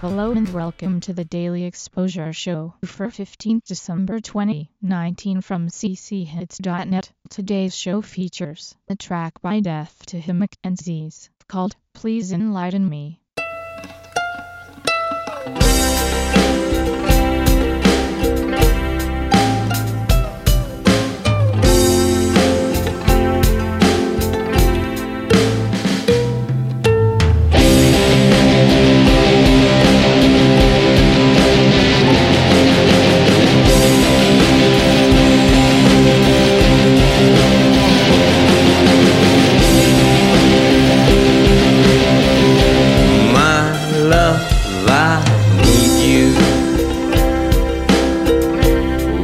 Hello and welcome to the Daily Exposure Show for 15th December 2019 from cchits.net. Today's show features a track by Death to Him McKenzie's called Please Enlighten Me. I need you.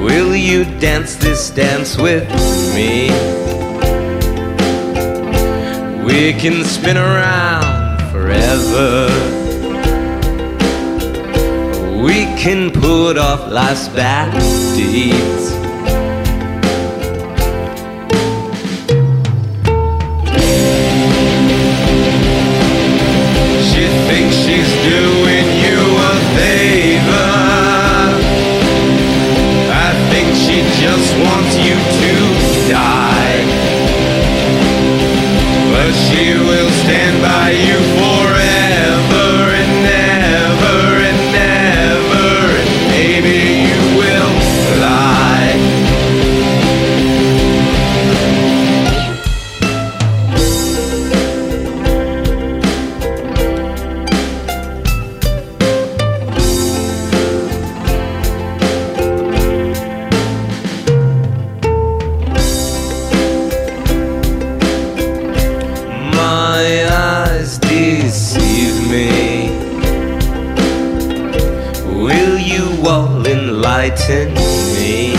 Will you dance this dance with me? We can spin around forever. We can put off life's bad deeds. Enlighten me?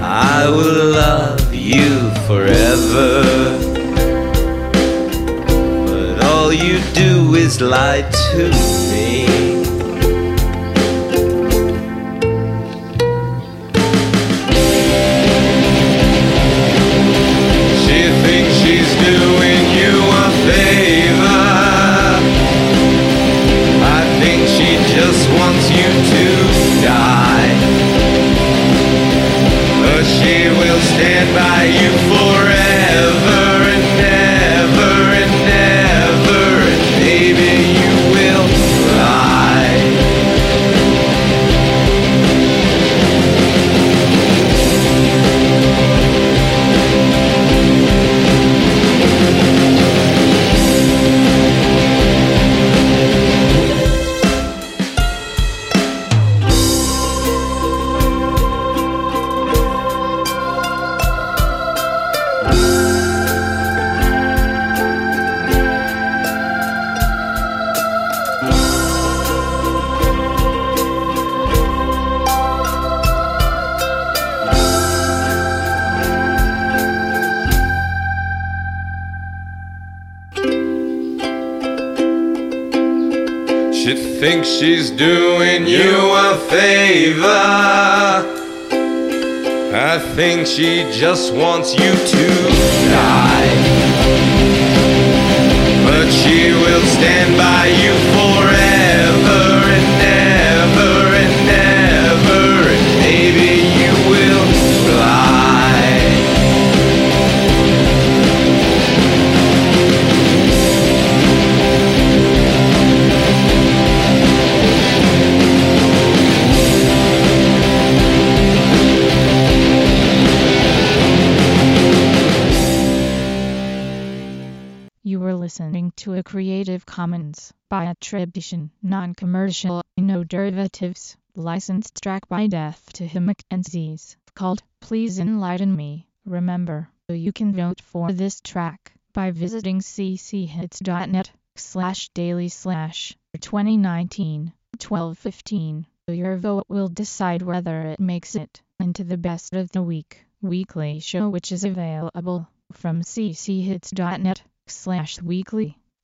I will love you forever. But all you do is lie to me. Thinks she's doing you a favor. I think she just wants you to die. A Creative Commons by attribution, non-commercial, no derivatives, licensed track by Death to Him McKenzie's called Please Enlighten Me. Remember, you can vote for this track by visiting cchits.net slash daily slash 2019 1215. Your vote will decide whether it makes it into the best of the week weekly show which is available from cchits.net slash weekly.